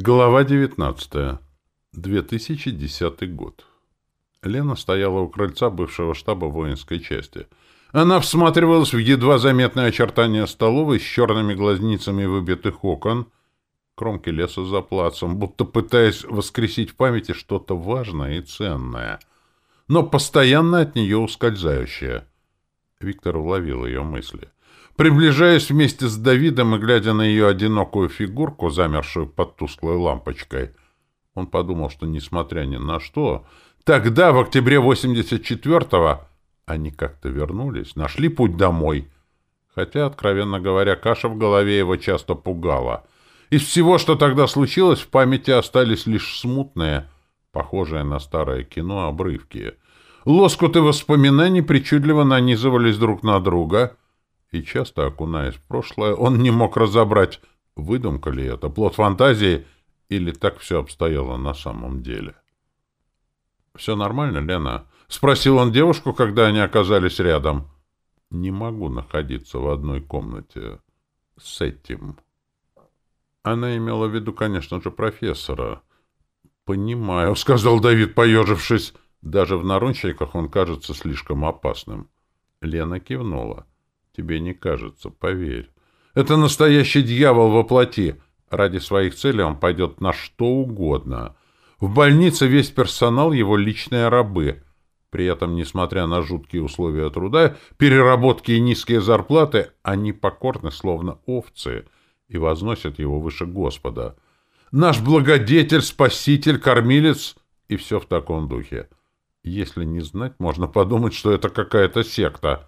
Глава 19. 2010 год. Лена стояла у крыльца бывшего штаба воинской части. Она всматривалась в едва заметные очертания столовой с черными глазницами выбитых окон, кромки леса за плацем, будто пытаясь воскресить в памяти что-то важное и ценное, но постоянно от нее ускользающее. Виктор уловил ее мысли. Приближаясь вместе с Давидом и глядя на ее одинокую фигурку, замершую под тусклой лампочкой, он подумал, что, несмотря ни на что, тогда, в октябре 84-го, они как-то вернулись, нашли путь домой. Хотя, откровенно говоря, каша в голове его часто пугала. Из всего, что тогда случилось, в памяти остались лишь смутные, похожие на старое кино, обрывки. Лоскуты воспоминаний причудливо нанизывались друг на друга — и часто окунаясь в прошлое, он не мог разобрать, выдумка ли это, плод фантазии, или так все обстояло на самом деле. «Все нормально, Лена?» — спросил он девушку, когда они оказались рядом. «Не могу находиться в одной комнате с этим». Она имела в виду, конечно же, профессора. «Понимаю», — сказал Давид, поежившись. Даже в наручниках он кажется слишком опасным. Лена кивнула. Тебе не кажется, поверь. Это настоящий дьявол во плоти. Ради своих целей он пойдет на что угодно. В больнице весь персонал — его личные рабы. При этом, несмотря на жуткие условия труда, переработки и низкие зарплаты, они покорны, словно овцы, и возносят его выше Господа. Наш благодетель, спаситель, кормилец и все в таком духе. Если не знать, можно подумать, что это какая-то секта —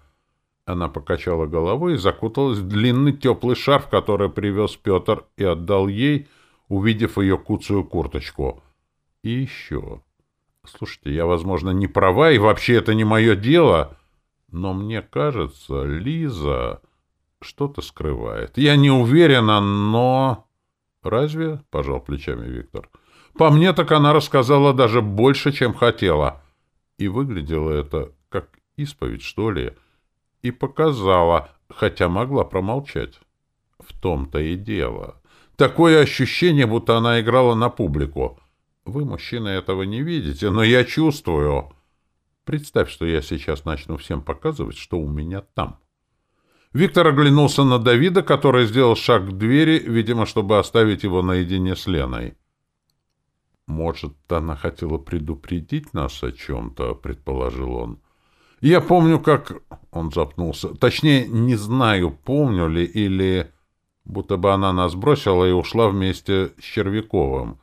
она покачала головой и закуталась в длинный теплый шарф, который привез Петр и отдал ей, увидев ее куцую курточку. И еще. Слушайте, я, возможно, не права, и вообще это не мое дело, но мне кажется, Лиза что-то скрывает. Я не уверена, но... Разве? — пожал плечами Виктор. По мне, так она рассказала даже больше, чем хотела. И выглядело это как исповедь, что ли, — и показала, хотя могла промолчать. В том-то и дело. Такое ощущение, будто она играла на публику. Вы, мужчины, этого не видите, но я чувствую. Представь, что я сейчас начну всем показывать, что у меня там. Виктор оглянулся на Давида, который сделал шаг к двери, видимо, чтобы оставить его наедине с Леной. «Может, она хотела предупредить нас о чем-то?» — предположил он. Я помню, как... Он запнулся. Точнее, не знаю, помню ли или... Будто бы она нас бросила и ушла вместе с Червяковым.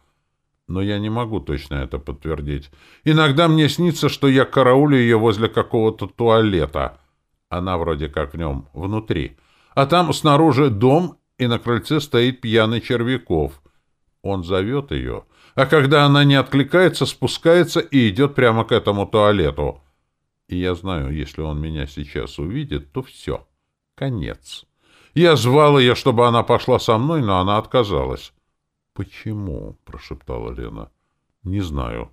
Но я не могу точно это подтвердить. Иногда мне снится, что я караулю ее возле какого-то туалета. Она вроде как в нем, внутри. А там снаружи дом, и на крыльце стоит пьяный Червяков. Он зовет ее, а когда она не откликается, спускается и идет прямо к этому туалету. И я знаю, если он меня сейчас увидит, то все. Конец. Я звал ее, чтобы она пошла со мной, но она отказалась. «Почему?» — прошептала Лена. «Не знаю».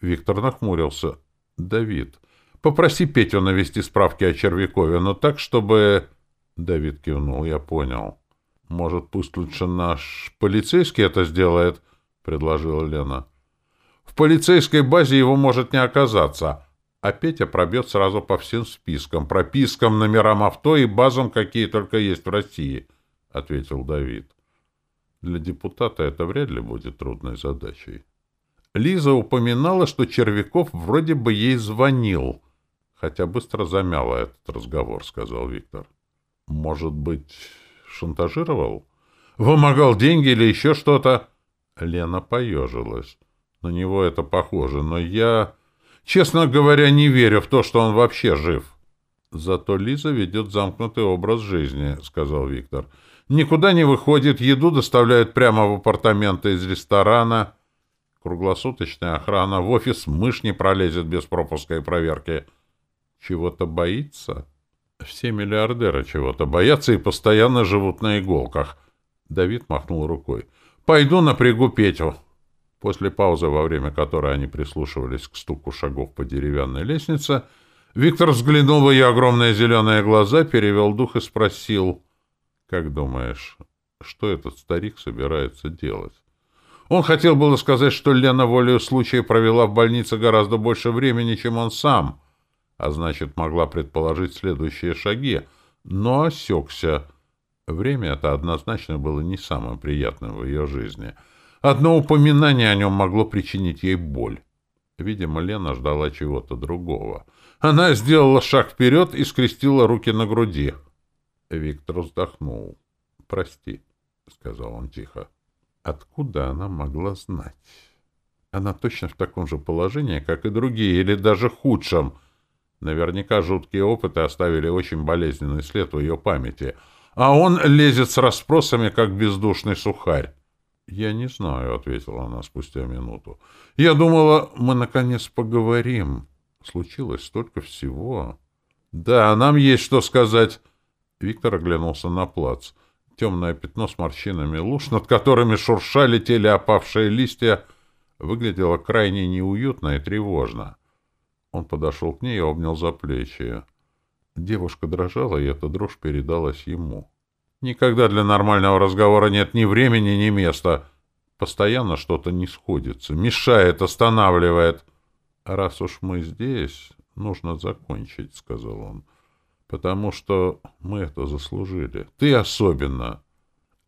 Виктор нахмурился. «Давид, попроси Петю навести справки о Червякове, но так, чтобы...» Давид кивнул. «Я понял. Может, пусть лучше наш полицейский это сделает?» — предложила Лена. «В полицейской базе его может не оказаться». А Петя пробьет сразу по всем спискам, пропискам, номерам авто и базам, какие только есть в России, — ответил Давид. Для депутата это вряд ли будет трудной задачей. Лиза упоминала, что Червяков вроде бы ей звонил, хотя быстро замяла этот разговор, — сказал Виктор. Может быть, шантажировал? Вымогал деньги или еще что-то? Лена поежилась. На него это похоже, но я... Честно говоря, не верю в то, что он вообще жив. Зато Лиза ведет замкнутый образ жизни, — сказал Виктор. Никуда не выходит, еду доставляют прямо в апартаменты из ресторана. Круглосуточная охрана, в офис мышь не пролезет без пропуска и проверки. Чего-то боится? Все миллиардеры чего-то боятся и постоянно живут на иголках. Давид махнул рукой. Пойду напрягу Петю. После паузы, во время которой они прислушивались к стуку шагов по деревянной лестнице, Виктор взглянул в ее огромные зеленые глаза, перевел дух и спросил, «Как думаешь, что этот старик собирается делать?» Он хотел было сказать, что Лена волею случая провела в больнице гораздо больше времени, чем он сам, а значит, могла предположить следующие шаги, но осекся. Время это однозначно было не самым приятным в ее жизни. Одно упоминание о нем могло причинить ей боль. Видимо, Лена ждала чего-то другого. Она сделала шаг вперед и скрестила руки на груди. Виктор вздохнул. «Прости», — сказал он тихо. Откуда она могла знать? Она точно в таком же положении, как и другие, или даже худшем. Наверняка жуткие опыты оставили очень болезненный след в ее памяти. А он лезет с расспросами, как бездушный сухарь. «Я не знаю», — ответила она спустя минуту. «Я думала, мы наконец поговорим. Случилось столько всего». «Да, нам есть что сказать». Виктор оглянулся на плац. Темное пятно с морщинами луж, над которыми шуршали теле опавшие листья, выглядело крайне неуютно и тревожно. Он подошел к ней и обнял за плечи. Девушка дрожала, и эта дрожь передалась ему. Никогда для нормального разговора нет ни времени, ни места. Постоянно что-то не сходится, мешает, останавливает. «Раз уж мы здесь, нужно закончить», — сказал он потому что мы это заслужили. Ты особенно.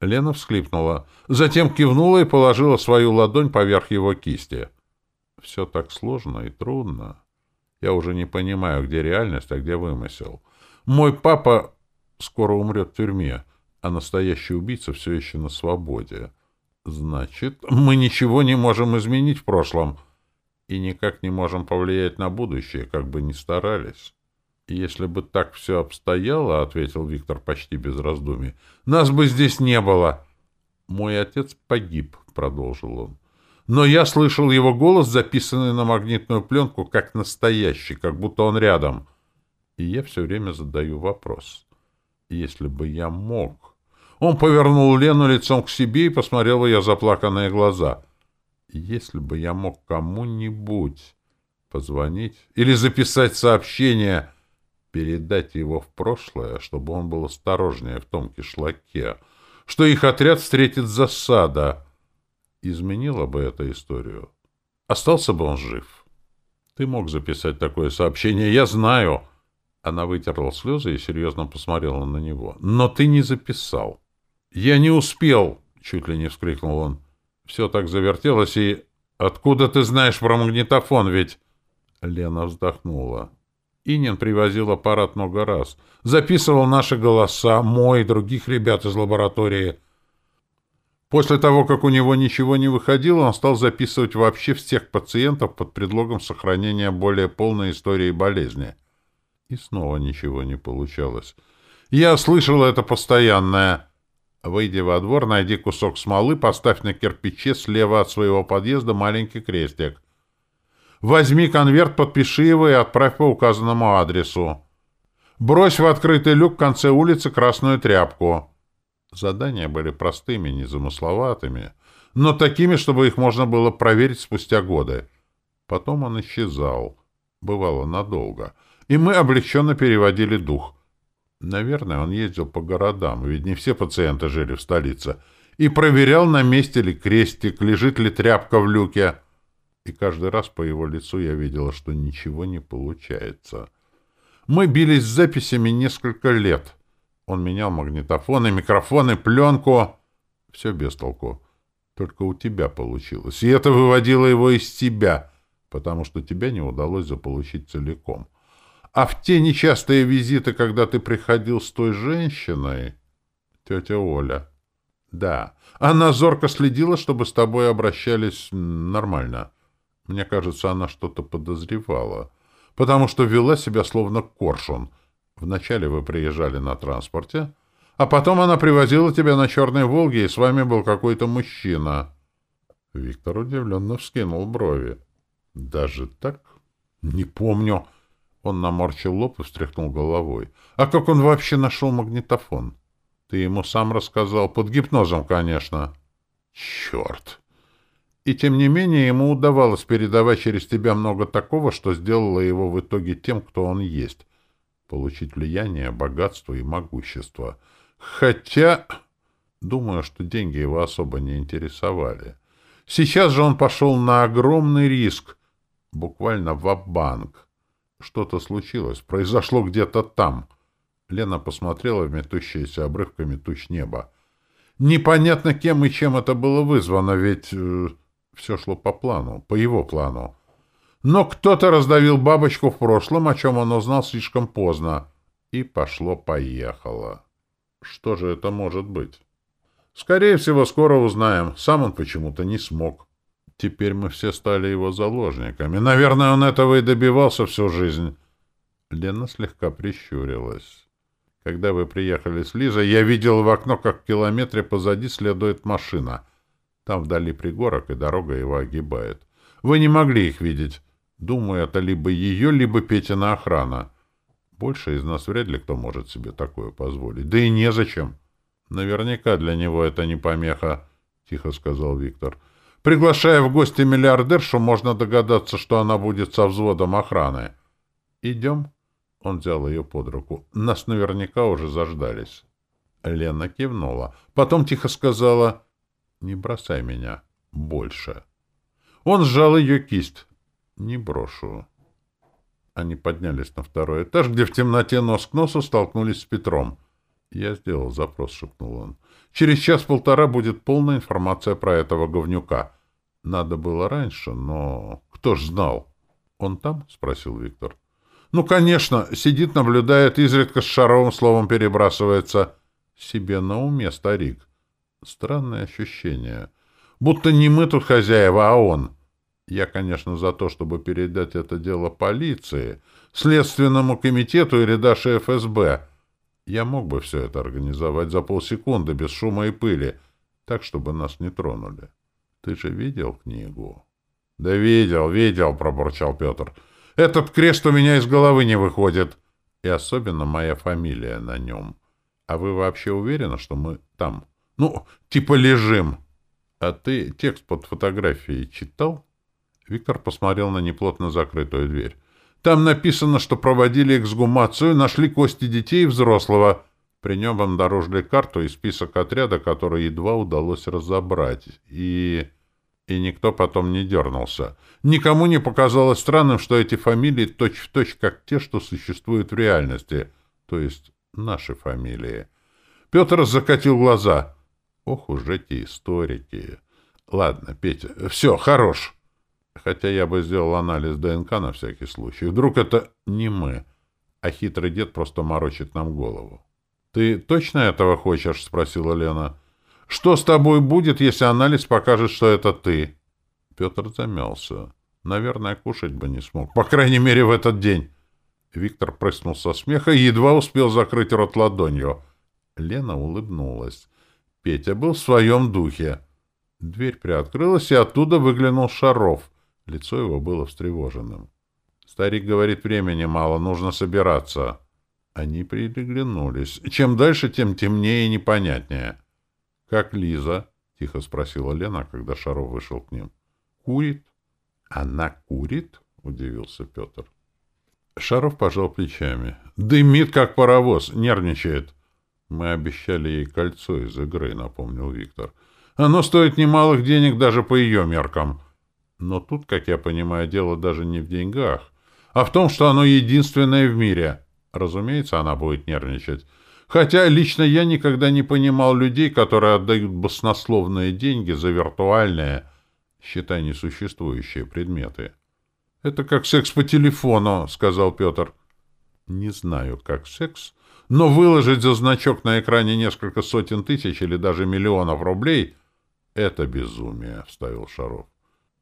Лена всхлипнула, затем кивнула и положила свою ладонь поверх его кисти. Все так сложно и трудно. Я уже не понимаю, где реальность, а где вымысел. Мой папа скоро умрет в тюрьме, а настоящий убийца все еще на свободе. Значит, мы ничего не можем изменить в прошлом и никак не можем повлиять на будущее, как бы ни старались. «Если бы так все обстояло, — ответил Виктор почти без раздумий, — нас бы здесь не было». «Мой отец погиб», — продолжил он. «Но я слышал его голос, записанный на магнитную пленку, как настоящий, как будто он рядом. И я все время задаю вопрос. Если бы я мог...» Он повернул Лену лицом к себе и посмотрел в ее заплаканные глаза. «Если бы я мог кому-нибудь позвонить или записать сообщение...» передать его в прошлое, чтобы он был осторожнее в том кишлаке, что их отряд встретит засада. Изменила бы эту историю. Остался бы он жив. Ты мог записать такое сообщение, я знаю. Она вытерла слезы и серьезно посмотрела на него. Но ты не записал. Я не успел, чуть ли не вскрикнул он. Все так завертелось и... Откуда ты знаешь про магнитофон, ведь... Лена вздохнула. Инин привозил аппарат много раз. Записывал наши голоса, мой и других ребят из лаборатории. После того, как у него ничего не выходило, он стал записывать вообще всех пациентов под предлогом сохранения более полной истории болезни. И снова ничего не получалось. Я слышал это постоянное. Выйди во двор, найди кусок смолы, поставь на кирпиче слева от своего подъезда маленький крестик. Возьми конверт, подпиши его и отправь по указанному адресу. Брось в открытый люк в конце улицы красную тряпку. Задания были простыми, незамысловатыми, но такими, чтобы их можно было проверить спустя годы. Потом он исчезал. Бывало надолго. И мы облегченно переводили дух. Наверное, он ездил по городам, ведь не все пациенты жили в столице, и проверял, на месте ли крестик, лежит ли тряпка в люке и каждый раз по его лицу я видела, что ничего не получается. Мы бились с записями несколько лет. Он менял магнитофоны, микрофоны, пленку. Все без толку. Только у тебя получилось. И это выводило его из тебя, потому что тебя не удалось заполучить целиком. А в те нечастые визиты, когда ты приходил с той женщиной... Тетя Оля. Да, она зорко следила, чтобы с тобой обращались нормально. Мне кажется, она что-то подозревала, потому что вела себя словно коршун. Вначале вы приезжали на транспорте, а потом она привозила тебя на Черной Волге, и с вами был какой-то мужчина. Виктор удивленно вскинул брови. «Даже так? Не помню». Он наморщил лоб и встряхнул головой. «А как он вообще нашел магнитофон?» «Ты ему сам рассказал. Под гипнозом, конечно». «Черт!» И тем не менее ему удавалось передавать через тебя много такого, что сделало его в итоге тем, кто он есть. Получить влияние, богатство и могущество. Хотя, думаю, что деньги его особо не интересовали. Сейчас же он пошел на огромный риск, буквально в банк Что-то случилось, произошло где-то там. Лена посмотрела в метущиеся обрывками туч неба. Непонятно, кем и чем это было вызвано, ведь э, все шло по плану, по его плану. Но кто-то раздавил бабочку в прошлом, о чем он узнал слишком поздно. И пошло-поехало. Что же это может быть? Скорее всего, скоро узнаем. Сам он почему-то не смог. Теперь мы все стали его заложниками. Наверное, он этого и добивался всю жизнь. Лена слегка прищурилась. Когда вы приехали с Лизой, я видел в окно, как в километре позади следует машина. Там вдали пригорок, и дорога его огибает. Вы не могли их видеть. Думаю, это либо ее, либо Петина охрана. Больше из нас вряд ли кто может себе такое позволить. Да и незачем. Наверняка для него это не помеха, — тихо сказал Виктор. Приглашая в гости миллиардершу, можно догадаться, что она будет со взводом охраны. Идем. Он взял ее под руку. Нас наверняка уже заждались. Лена кивнула. Потом тихо сказала, «Не бросай меня больше». Он сжал ее кисть. Не брошу. Они поднялись на второй этаж, где в темноте нос к носу столкнулись с Петром. «Я сделал запрос», — шепнул он. «Через час-полтора будет полная информация про этого говнюка. Надо было раньше, но кто ж знал?» «Он там?» — спросил Виктор. «Ну, конечно, сидит, наблюдает, изредка с шаровым словом перебрасывается. Себе на уме, старик. Странное ощущение. Будто не мы тут хозяева, а он». Я, конечно, за то, чтобы передать это дело полиции, Следственному комитету или даже ФСБ. Я мог бы все это организовать за полсекунды, без шума и пыли, так, чтобы нас не тронули. Ты же видел книгу? — Да видел, видел, — пробурчал Петр. — Этот крест у меня из головы не выходит. И особенно моя фамилия на нем. А вы вообще уверены, что мы там? Ну, типа лежим. А ты текст под фотографией читал? — Виктор посмотрел на неплотно закрытую дверь. «Там написано, что проводили эксгумацию, нашли кости детей и взрослого. При нем обнаружили карту и список отряда, который едва удалось разобрать. И... и никто потом не дернулся. Никому не показалось странным, что эти фамилии точь-в-точь точь как те, что существуют в реальности, то есть наши фамилии». Петр закатил глаза. «Ох уж эти историки!» «Ладно, Петя, все, хорош!» Хотя я бы сделал анализ ДНК на всякий случай. Вдруг это не мы, а хитрый дед просто морочит нам голову. — Ты точно этого хочешь? — спросила Лена. — Что с тобой будет, если анализ покажет, что это ты? Петр замялся. Наверное, кушать бы не смог. По крайней мере, в этот день. Виктор прыснул со смеха и едва успел закрыть рот ладонью. Лена улыбнулась. Петя был в своем духе. Дверь приоткрылась, и оттуда выглянул Шаров. Лицо его было встревоженным. Старик говорит, времени мало, нужно собираться. Они приглянулись. Чем дальше, тем темнее и непонятнее. — Как Лиза? — тихо спросила Лена, когда Шаров вышел к ним. — Курит. — Она курит? — удивился Петр. Шаров пожал плечами. — Дымит, как паровоз, нервничает. — Мы обещали ей кольцо из игры, — напомнил Виктор. — Оно стоит немалых денег даже по ее меркам. — но тут, как я понимаю, дело даже не в деньгах, а в том, что оно единственное в мире. Разумеется, она будет нервничать. Хотя лично я никогда не понимал людей, которые отдают баснословные деньги за виртуальные, считай, несуществующие предметы. — Это как секс по телефону, — сказал Петр. — Не знаю, как секс, но выложить за значок на экране несколько сотен тысяч или даже миллионов рублей — это безумие, — вставил Шаров.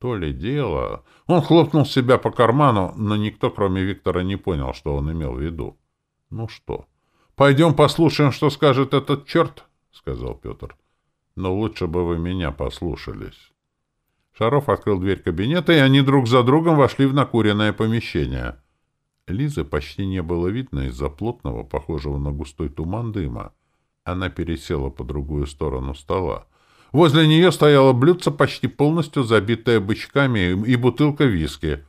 То ли дело... Он хлопнул себя по карману, но никто, кроме Виктора, не понял, что он имел в виду. — Ну что, пойдем послушаем, что скажет этот черт? — сказал Петр. — Но лучше бы вы меня послушались. Шаров открыл дверь кабинета, и они друг за другом вошли в накуренное помещение. Лизы почти не было видно из-за плотного, похожего на густой туман дыма. Она пересела по другую сторону стола. Возле нее стояло блюдце, почти полностью забитое бычками, и бутылка виски.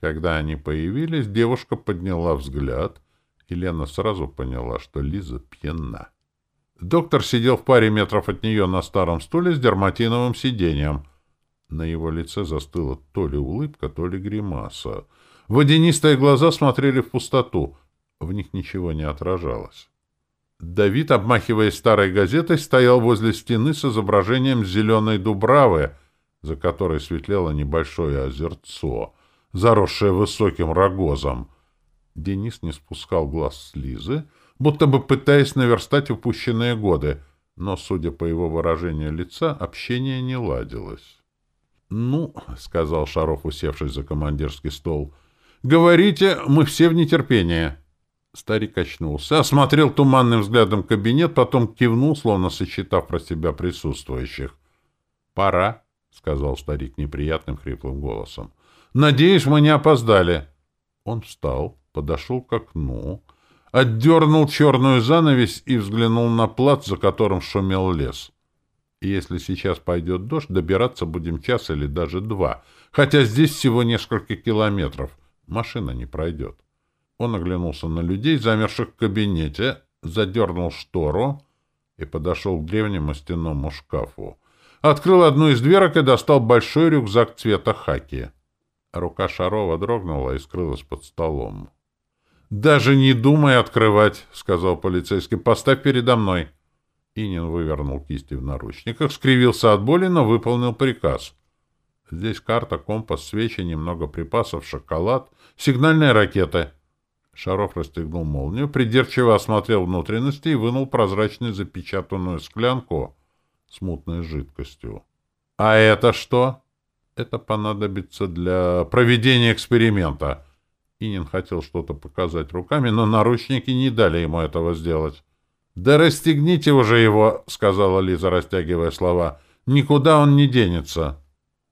Когда они появились, девушка подняла взгляд, и Лена сразу поняла, что Лиза пьяна. Доктор сидел в паре метров от нее на старом стуле с дерматиновым сиденьем. На его лице застыла то ли улыбка, то ли гримаса. Водянистые глаза смотрели в пустоту. В них ничего не отражалось. Давид, обмахиваясь старой газетой, стоял возле стены с изображением зеленой дубравы, за которой светлело небольшое озерцо, заросшее высоким рогозом. Денис не спускал глаз с Лизы, будто бы пытаясь наверстать упущенные годы, но, судя по его выражению лица, общение не ладилось. — Ну, — сказал Шаров, усевшись за командирский стол, — говорите, мы все в нетерпении. Старик очнулся, осмотрел туманным взглядом кабинет, потом кивнул, словно сочетав про себя присутствующих. — Пора, — сказал старик неприятным хриплым голосом. — Надеюсь, мы не опоздали. Он встал, подошел к окну, отдернул черную занавесь и взглянул на плац, за которым шумел лес. Если сейчас пойдет дождь, добираться будем час или даже два, хотя здесь всего несколько километров. Машина не пройдет. Он оглянулся на людей, замерших в кабинете, задернул штору и подошел к древнему стенному шкафу. Открыл одну из дверок и достал большой рюкзак цвета хаки. Рука Шарова дрогнула и скрылась под столом. «Даже не думай открывать», — сказал полицейский. «Поставь передо мной». Инин вывернул кисти в наручниках, скривился от боли, но выполнил приказ. «Здесь карта, компас, свечи, немного припасов, шоколад, сигнальные ракеты». Шаров расстегнул молнию, придирчиво осмотрел внутренности и вынул прозрачную запечатанную склянку с мутной жидкостью. «А это что?» «Это понадобится для проведения эксперимента». Инин хотел что-то показать руками, но наручники не дали ему этого сделать. «Да расстегните уже его», — сказала Лиза, растягивая слова. «Никуда он не денется».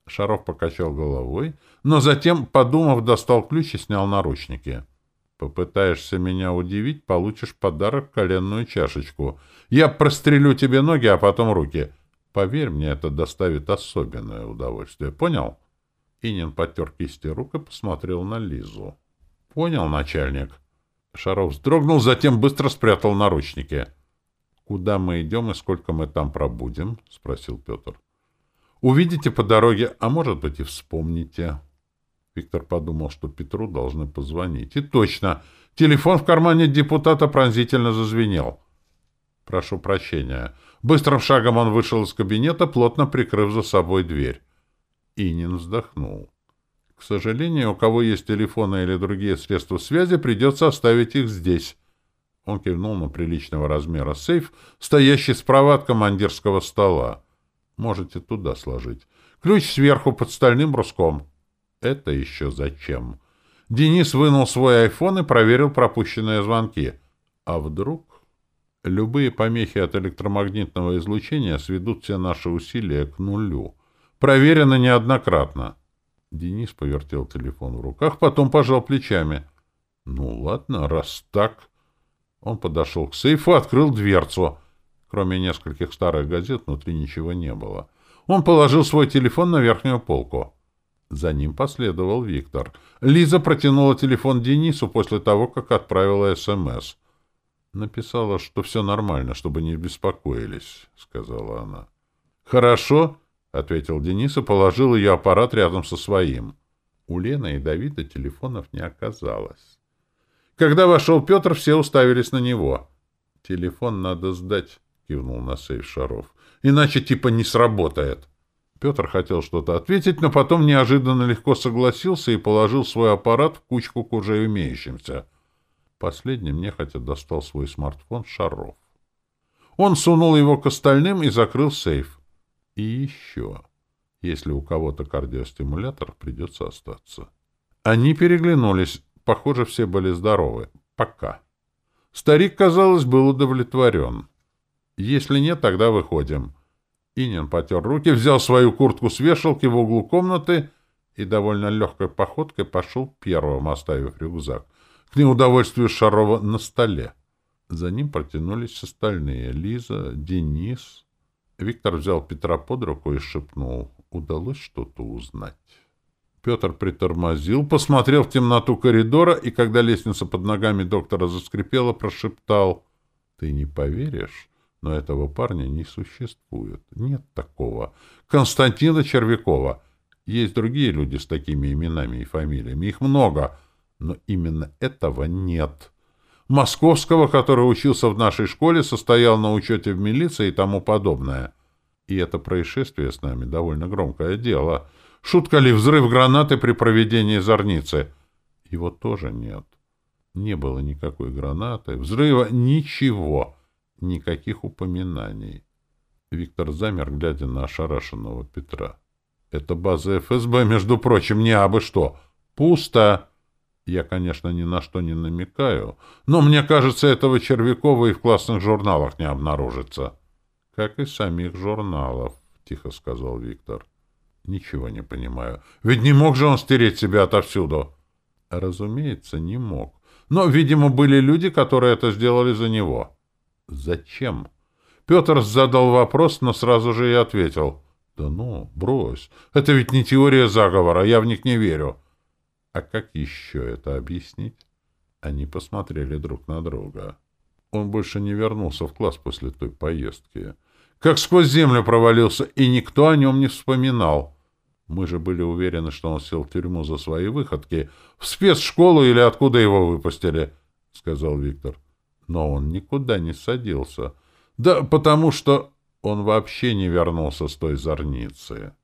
Шаров покачал головой, но затем, подумав, достал ключ и снял наручники. «Попытаешься меня удивить, получишь подарок коленную чашечку. Я прострелю тебе ноги, а потом руки. Поверь мне, это доставит особенное удовольствие. Понял?» Инин потер кисти рук и посмотрел на Лизу. Понял, начальник. Шаров вздрогнул, затем быстро спрятал наручники. Куда мы идем и сколько мы там пробудем? спросил Петр. Увидите по дороге, а может быть и вспомните. Виктор подумал, что Петру должны позвонить. И точно, телефон в кармане депутата пронзительно зазвенел. Прошу прощения. Быстрым шагом он вышел из кабинета, плотно прикрыв за собой дверь. Инин вздохнул. К сожалению, у кого есть телефоны или другие средства связи, придется оставить их здесь. Он кивнул на приличного размера сейф, стоящий справа от командирского стола. Можете туда сложить. Ключ сверху под стальным бруском. Это еще зачем? Денис вынул свой айфон и проверил пропущенные звонки. А вдруг... Любые помехи от электромагнитного излучения сведут все наши усилия к нулю. Проверено неоднократно. Денис повертел телефон в руках, потом пожал плечами. «Ну ладно, раз так...» Он подошел к сейфу, открыл дверцу. Кроме нескольких старых газет внутри ничего не было. Он положил свой телефон на верхнюю полку. За ним последовал Виктор. Лиза протянула телефон Денису после того, как отправила СМС. Написала, что все нормально, чтобы не беспокоились, — сказала она. — Хорошо, — ответил Денис и положил ее аппарат рядом со своим. У Лены и Давида телефонов не оказалось. Когда вошел Петр, все уставились на него. — Телефон надо сдать, — кивнул на сейф Шаров. — Иначе типа не сработает. Петр хотел что-то ответить, но потом неожиданно легко согласился и положил свой аппарат в кучку к уже имеющимся. Последним нехотя достал свой смартфон Шаров. Он сунул его к остальным и закрыл сейф. И еще. Если у кого-то кардиостимулятор, придется остаться. Они переглянулись. Похоже, все были здоровы. Пока. Старик, казалось, был удовлетворен. Если нет, тогда выходим. Инин потер руки, взял свою куртку с вешалки в углу комнаты и довольно легкой походкой пошел первым, оставив рюкзак. К неудовольствию Шарова на столе. За ним протянулись остальные. Лиза, Денис, Виктор взял Петра под руку и шепнул. Удалось что-то узнать. Петр притормозил, посмотрел в темноту коридора, и когда лестница под ногами доктора заскрипела, прошептал. «Ты не поверишь, но этого парня не существует. Нет такого. Константина Червякова. Есть другие люди с такими именами и фамилиями. Их много. Но именно этого нет. Московского, который учился в нашей школе, состоял на учете в милиции и тому подобное. И это происшествие с нами довольно громкое дело. Шутка ли взрыв гранаты при проведении зорницы? Его тоже нет. Не было никакой гранаты, взрыва, ничего, никаких упоминаний. Виктор замер, глядя на ошарашенного Петра. «Это база ФСБ, между прочим, не абы что. Пусто!» Я, конечно, ни на что не намекаю, но мне кажется, этого Червякова и в классных журналах не обнаружится. — Как и самих журналов, — тихо сказал Виктор. — Ничего не понимаю. Ведь не мог же он стереть себя отовсюду? — Разумеется, не мог. Но, видимо, были люди, которые это сделали за него. — Зачем? Петр задал вопрос, но сразу же и ответил. — Да ну, брось. Это ведь не теория заговора, я в них не верю. — а как еще это объяснить? Они посмотрели друг на друга. Он больше не вернулся в класс после той поездки. Как сквозь землю провалился, и никто о нем не вспоминал. Мы же были уверены, что он сел в тюрьму за свои выходки. В спецшколу или откуда его выпустили, — сказал Виктор. Но он никуда не садился. Да потому что он вообще не вернулся с той зорницы.